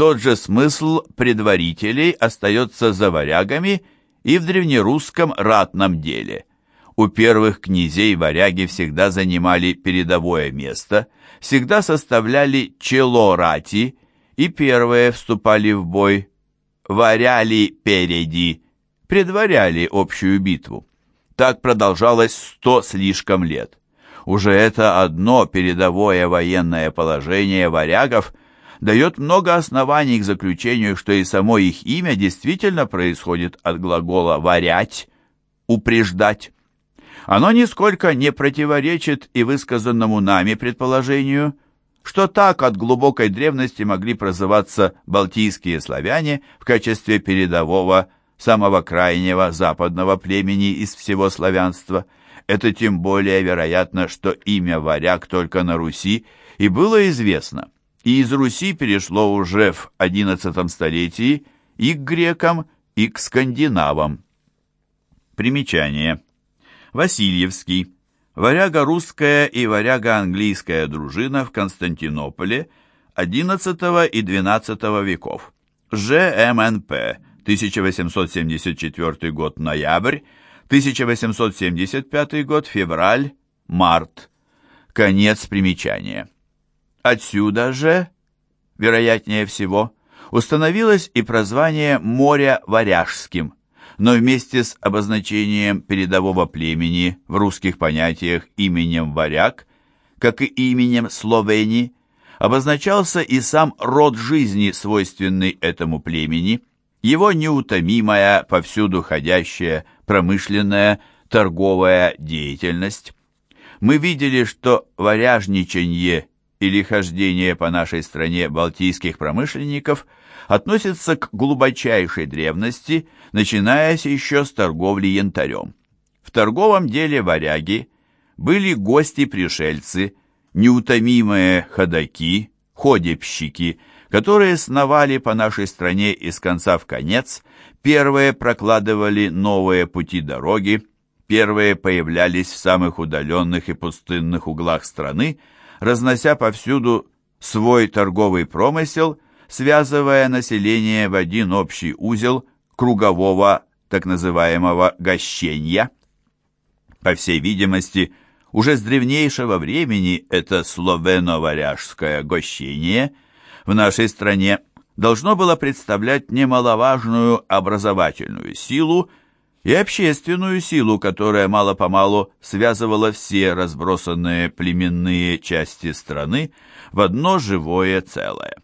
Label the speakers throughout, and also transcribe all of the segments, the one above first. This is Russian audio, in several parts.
Speaker 1: Тот же смысл предварителей остается за варягами и в древнерусском ратном деле. У первых князей варяги всегда занимали передовое место, всегда составляли чело рати и первые вступали в бой, варяли переди, предваряли общую битву. Так продолжалось сто слишком лет. Уже это одно передовое военное положение варягов дает много оснований к заключению, что и само их имя действительно происходит от глагола «варять», «упреждать». Оно нисколько не противоречит и высказанному нами предположению, что так от глубокой древности могли прозываться балтийские славяне в качестве передового самого крайнего западного племени из всего славянства. Это тем более вероятно, что имя варяг только на Руси и было известно, и из Руси перешло уже в XI столетии и к грекам, и к скандинавам. Примечание. Васильевский. Варяго-русская и варяго-английская дружина в Константинополе XI и XII веков. ЖМНП 1874 год ноябрь, 1875 год февраль, март. Конец примечания. Отсюда же, вероятнее всего, установилось и прозвание моря Варяжским, но вместе с обозначением передового племени в русских понятиях именем варяг, как и именем Словени, обозначался и сам род жизни, свойственный этому племени – его неутомимая, повсюду ходящая, промышленная, торговая деятельность. Мы видели, что варяжничанье или хождение по нашей стране балтийских промышленников относится к глубочайшей древности, начинаясь еще с торговли янтарем. В торговом деле варяги были гости-пришельцы, неутомимые ходаки, ходебщики – которые сновали по нашей стране из конца в конец, первые прокладывали новые пути дороги, первые появлялись в самых удаленных и пустынных углах страны, разнося повсюду свой торговый промысел, связывая население в один общий узел кругового так называемого «гощенья». По всей видимости, уже с древнейшего времени это словено-варяжское гощение – в нашей стране должно было представлять немаловажную образовательную силу и общественную силу, которая мало-помалу связывала все разбросанные племенные части страны в одно живое целое.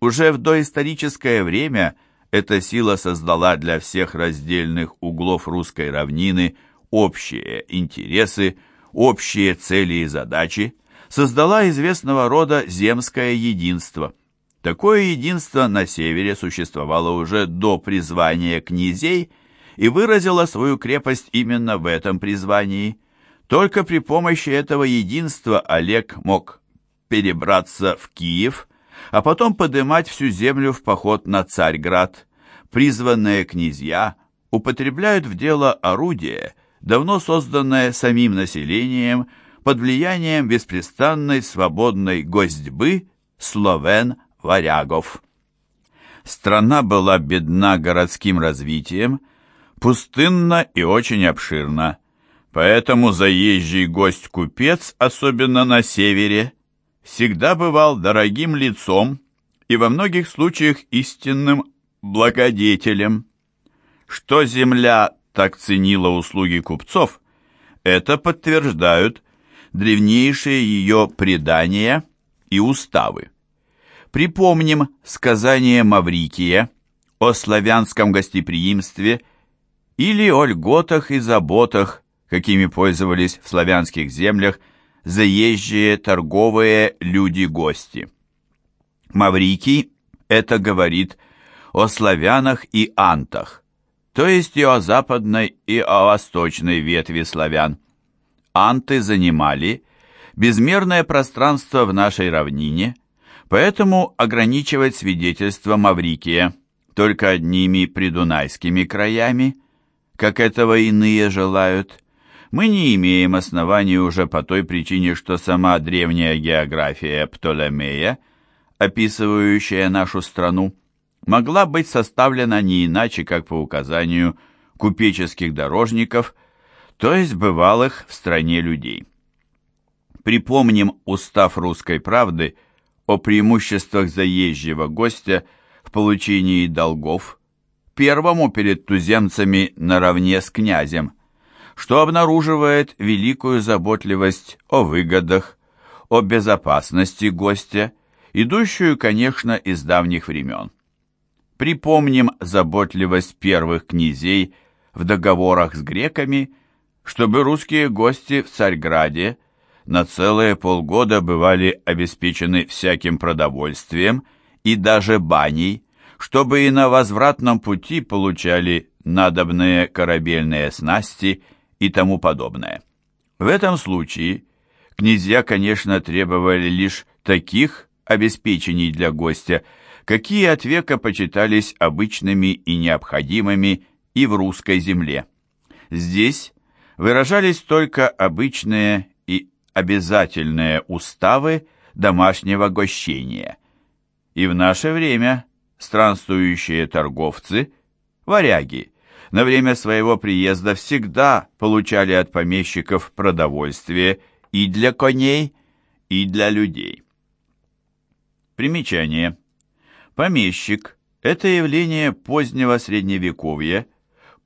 Speaker 1: Уже в доисторическое время эта сила создала для всех раздельных углов русской равнины общие интересы, общие цели и задачи, создала известного рода земское единство – Такое единство на севере существовало уже до призвания князей и выразило свою крепость именно в этом призвании. Только при помощи этого единства Олег мог перебраться в Киев, а потом подымать всю землю в поход на Царьград. Призванные князья употребляют в дело орудие, давно созданное самим населением под влиянием беспрестанной свободной гостьбы словен варягов. Страна была бедна городским развитием, пустынна и очень обширна, поэтому заезжий гость-купец, особенно на севере, всегда бывал дорогим лицом и во многих случаях истинным благодетелем. Что земля так ценила услуги купцов, это подтверждают древнейшие ее предания и уставы. Припомним сказание Маврикия о славянском гостеприимстве или о льготах и заботах, какими пользовались в славянских землях заезжие торговые люди-гости. Маврикий это говорит о славянах и антах, то есть и о западной, и о восточной ветви славян. Анты занимали безмерное пространство в нашей равнине – Поэтому ограничивать свидетельство Маврикия только одними придунайскими краями, как этого иные желают, мы не имеем оснований уже по той причине, что сама древняя география Птолемея описывающая нашу страну, могла быть составлена не иначе, как по указанию купеческих дорожников, то есть бывалых в стране людей. Припомним устав русской правды о преимуществах заезжего гостя в получении долгов, первому перед туземцами наравне с князем, что обнаруживает великую заботливость о выгодах, о безопасности гостя, идущую, конечно, из давних времен. Припомним заботливость первых князей в договорах с греками, чтобы русские гости в Царьграде на целые полгода бывали обеспечены всяким продовольствием и даже баней, чтобы и на возвратном пути получали надобные корабельные снасти и тому подобное. В этом случае князья, конечно, требовали лишь таких обеспечений для гостя, какие от века почитались обычными и необходимыми и в русской земле. Здесь выражались только обычные и обязательные уставы домашнего гощения. И в наше время странствующие торговцы, варяги, на время своего приезда всегда получали от помещиков продовольствие и для коней, и для людей. Примечание. Помещик – это явление позднего средневековья,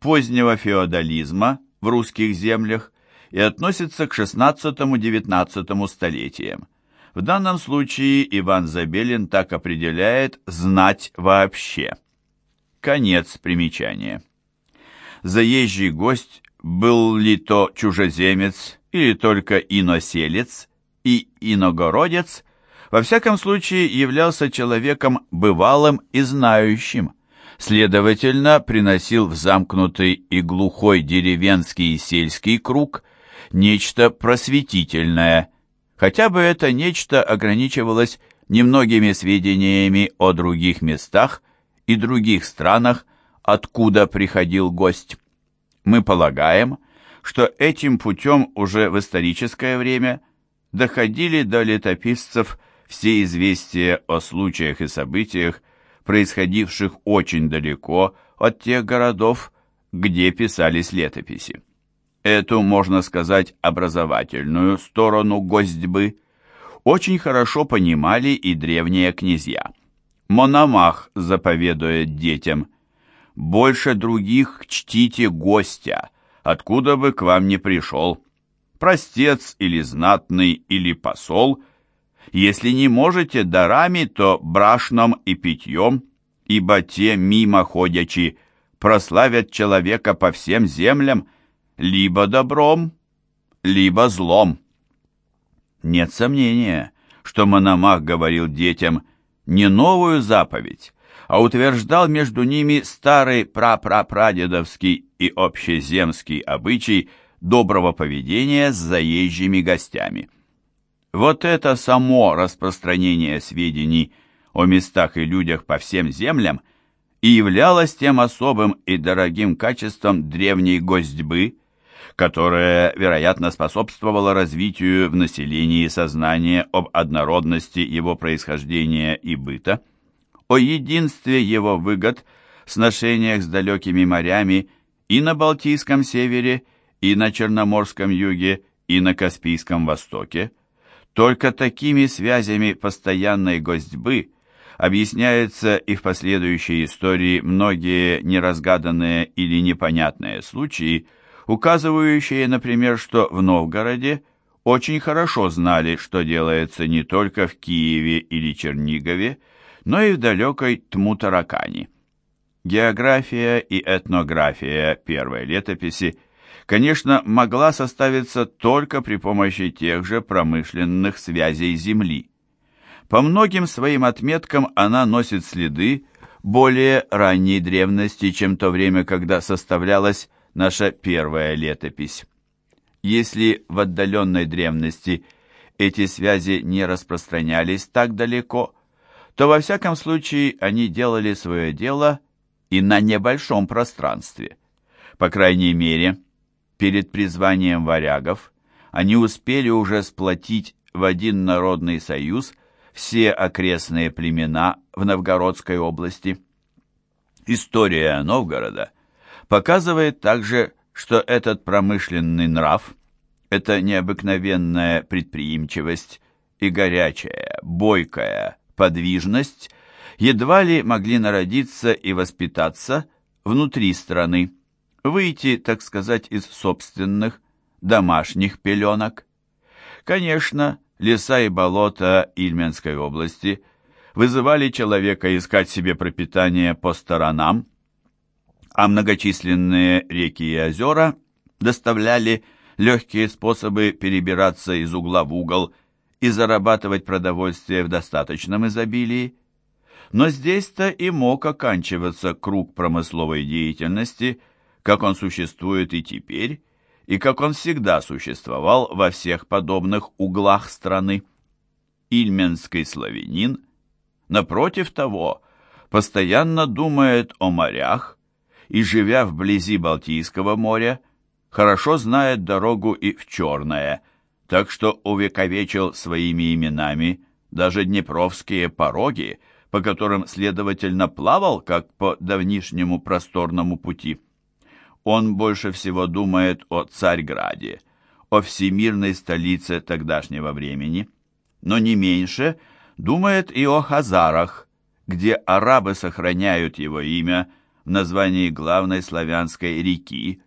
Speaker 1: позднего феодализма в русских землях и относится к XVI-XIX столетиям. В данном случае Иван Забелин так определяет «знать вообще». Конец примечания. Заезжий гость был ли то чужеземец или только иноселец и иногородец – во всяком случае являлся человеком бывалым и знающим, следовательно, приносил в замкнутый и глухой деревенский и сельский круг нечто просветительное, хотя бы это нечто ограничивалось немногими сведениями о других местах и других странах, откуда приходил гость. Мы полагаем, что этим путем уже в историческое время доходили до летописцев все известия о случаях и событиях, происходивших очень далеко от тех городов, где писались летописи. Эту, можно сказать, образовательную сторону гостьбы очень хорошо понимали и древние князья. Мономах заповедует детям «Больше других чтите гостя, откуда бы к вам не пришел. Простец или знатный или посол – если не можете дарами, то брашном и питьем, ибо те мимо ходячи прославят человека по всем землям, либо добром, либо злом. Нет сомнения, что Мономах говорил детям не новую заповедь, а утверждал между ними старый прапрапрадедовский и общеземский обычай доброго поведения с заезжими гостями. Вот это само распространение сведений о местах и людях по всем землям и являлось тем особым и дорогим качеством древней гостьбы, которое, вероятно, способствовало развитию в населении сознания об однородности его происхождения и быта, о единстве его выгод сношениях с далекими морями и на Балтийском севере, и на Черноморском юге, и на Каспийском востоке, только такими связями постоянной гостьбы объясняются и в последующей истории многие неразгаданные или непонятные случаи, указывающие, например, что в Новгороде очень хорошо знали, что делается не только в Киеве или Чернигове, но и в далекой Тмутаракане. География и этнография первой летописи – конечно, могла составиться только при помощи тех же промышленных связей Земли. По многим своим отметкам она носит следы более ранней древности, чем то время, когда составлялась наша первая летопись. Если в отдаленной древности эти связи не распространялись так далеко, то во всяком случае они делали свое дело и на небольшом пространстве. По крайней мере, Перед призванием варягов они успели уже сплотить в один народный союз все окрестные племена в Новгородской области. История Новгорода показывает также, что этот промышленный нрав, эта необыкновенная предприимчивость и горячая, бойкая подвижность едва ли могли народиться и воспитаться внутри страны, выйти, так сказать, из собственных домашних пеленок. Конечно, леса и болота Ильменской области вызывали человека искать себе пропитание по сторонам, а многочисленные реки и озера доставляли легкие способы перебираться из угла в угол и зарабатывать продовольствие в достаточном изобилии. Но здесь-то и мог оканчиваться круг промысловой деятельности, как он существует и теперь, и как он всегда существовал во всех подобных углах страны. Ильменский славянин, напротив того, постоянно думает о морях и, живя вблизи Балтийского моря, хорошо знает дорогу и в Черное, так что увековечил своими именами даже днепровские пороги, по которым, следовательно, плавал, как по давнишнему просторному пути. Он больше всего думает о Царьграде, о всемирной столице тогдашнего времени, но не меньше думает и о Хазарах, где арабы сохраняют его имя в названии главной славянской реки,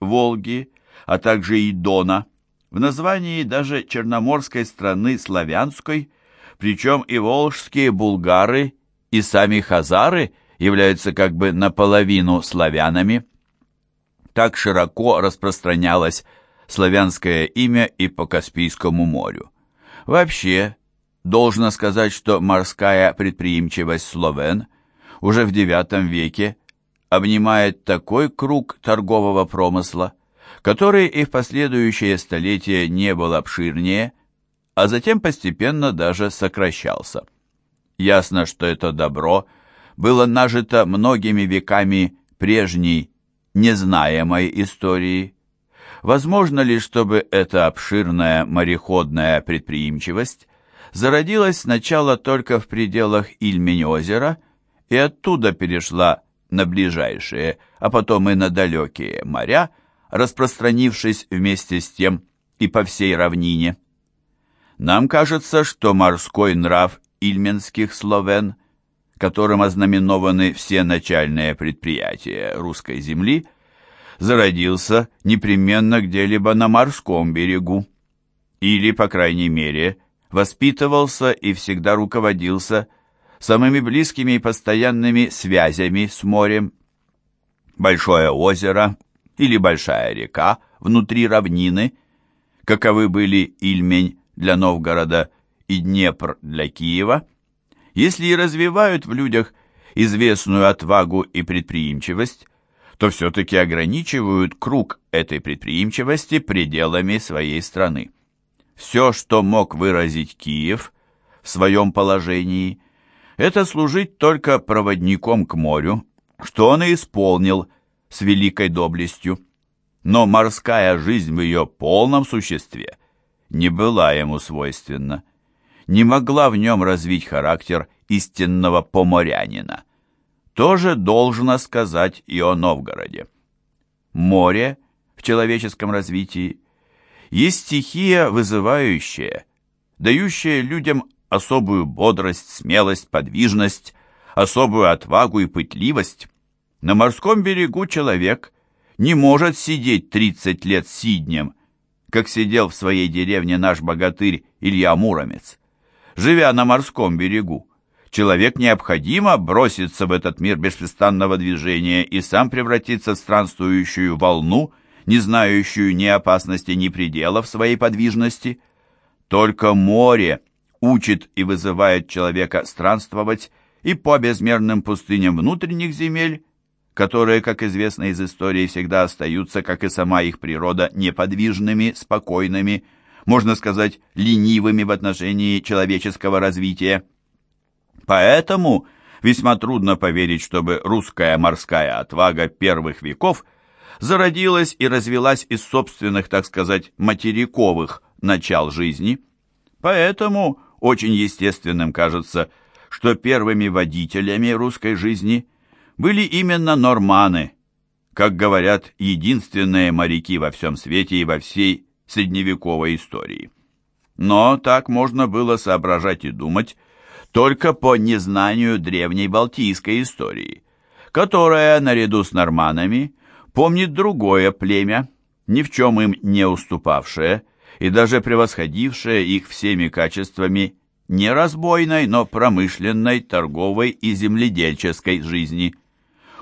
Speaker 1: Волги, а также и Дона, в названии даже черноморской страны славянской, причем и волжские булгары, и сами хазары являются как бы наполовину славянами так широко распространялось славянское имя и по Каспийскому морю. Вообще, должно сказать, что морская предприимчивость словен уже в IX веке обнимает такой круг торгового промысла, который и в последующие столетия не был обширнее, а затем постепенно даже сокращался. Ясно, что это добро было нажито многими веками прежней незнаемой истории. Возможно ли, чтобы эта обширная мореходная предприимчивость зародилась сначала только в пределах Ильмень-озера и оттуда перешла на ближайшие, а потом и на далекие моря, распространившись вместе с тем и по всей равнине. Нам кажется, что морской нрав ильменских словен – которым ознаменованы все начальные предприятия русской земли, зародился непременно где-либо на морском берегу, или, по крайней мере, воспитывался и всегда руководился самыми близкими и постоянными связями с морем. Большое озеро или большая река внутри равнины, каковы были Ильмень для Новгорода и Днепр для Киева – если и развивают в людях известную отвагу и предприимчивость, то все-таки ограничивают круг этой предприимчивости пределами своей страны. Все, что мог выразить Киев в своем положении, это служить только проводником к морю, что он и исполнил с великой доблестью. Но морская жизнь в ее полном существе не была ему свойственна не могла в нем развить характер истинного поморянина. Тоже должно сказать и о Новгороде. Море в человеческом развитии есть стихия вызывающая, дающая людям особую бодрость, смелость, подвижность, особую отвагу и пытливость. На морском берегу человек не может сидеть 30 лет сиднем, как сидел в своей деревне наш богатырь Илья Муромец живя на морском берегу. Человек необходимо броситься в этот мир беспрестанного движения и сам превратиться в странствующую волну, не знающую ни опасности, ни пределов своей подвижности. Только море учит и вызывает человека странствовать и по безмерным пустыням внутренних земель, которые, как известно из истории, всегда остаются, как и сама их природа, неподвижными, спокойными, можно сказать, ленивыми в отношении человеческого развития. Поэтому весьма трудно поверить, чтобы русская морская отвага первых веков зародилась и развилась из собственных, так сказать, материковых начал жизни. Поэтому очень естественным кажется, что первыми водителями русской жизни были именно норманы, как говорят, единственные моряки во всем свете и во всей средневековой истории. Но так можно было соображать и думать только по незнанию древней балтийской истории, которая, наряду с норманами, помнит другое племя, ни в чем им не уступавшее и даже превосходившее их всеми качествами не разбойной, но промышленной, торговой и земледельческой жизни.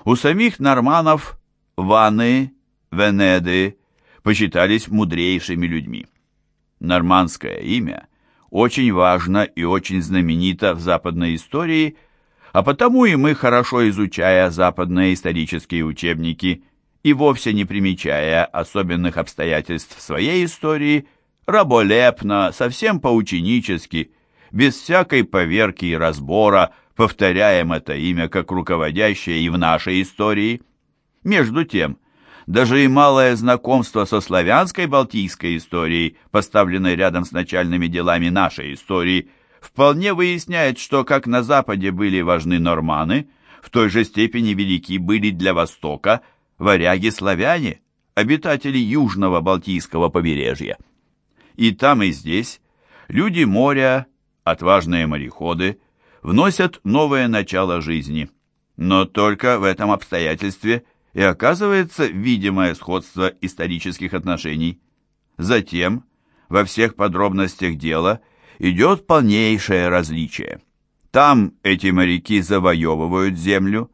Speaker 1: У самих норманов ваны, венеды почитались мудрейшими людьми. Нормандское имя очень важно и очень знаменито в западной истории, а потому и мы, хорошо изучая западные исторические учебники и вовсе не примечая особенных обстоятельств своей истории, раболепно, совсем поученически, без всякой поверки и разбора, повторяем это имя как руководящее и в нашей истории. Между тем, даже и малое знакомство со славянской балтийской историей, поставленной рядом с начальными делами нашей истории, вполне выясняет, что как на Западе были важны норманы, в той же степени велики были для Востока варяги-славяне, обитатели южного Балтийского побережья. И там, и здесь люди моря, отважные мореходы, вносят новое начало жизни. Но только в этом обстоятельстве – и оказывается видимое сходство исторических отношений. Затем, во всех подробностях дела, идет полнейшее различие. Там эти моряки завоевывают землю,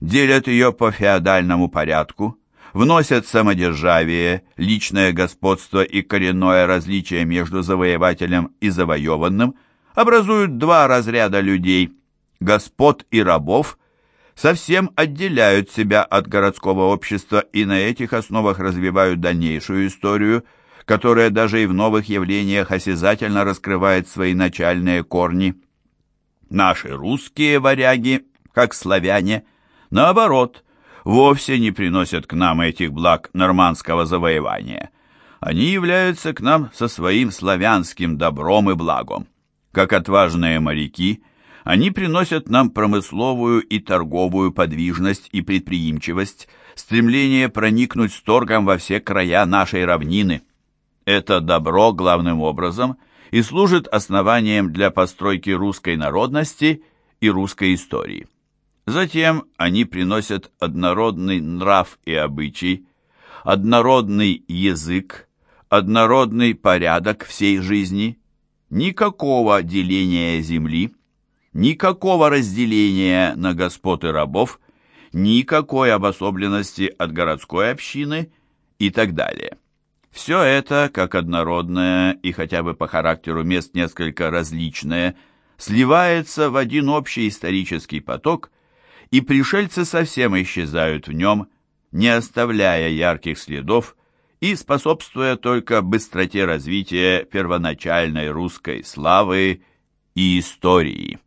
Speaker 1: делят ее по феодальному порядку, вносят самодержавие, личное господство и коренное различие между завоевателем и завоеванным, образуют два разряда людей – господ и рабов – совсем отделяют себя от городского общества и на этих основах развивают дальнейшую историю, которая даже и в новых явлениях осязательно раскрывает свои начальные корни. Наши русские варяги, как славяне, наоборот, вовсе не приносят к нам этих благ нормандского завоевания. Они являются к нам со своим славянским добром и благом. Как отважные моряки – они приносят нам промысловую и торговую подвижность и предприимчивость, стремление проникнуть с торгом во все края нашей равнины. Это добро, главным образом, и служит основанием для постройки русской народности и русской истории. Затем они приносят однородный нрав и обычай, однородный язык, однородный порядок всей жизни, никакого деления земли, Никакого разделения на господ и рабов, никакой обособленности от городской общины и так далее. Все это, как однородное и хотя бы по характеру мест несколько различное, сливается в один общий исторический поток, и пришельцы совсем исчезают в нем, не оставляя ярких следов и способствуя только быстроте развития первоначальной русской славы и истории.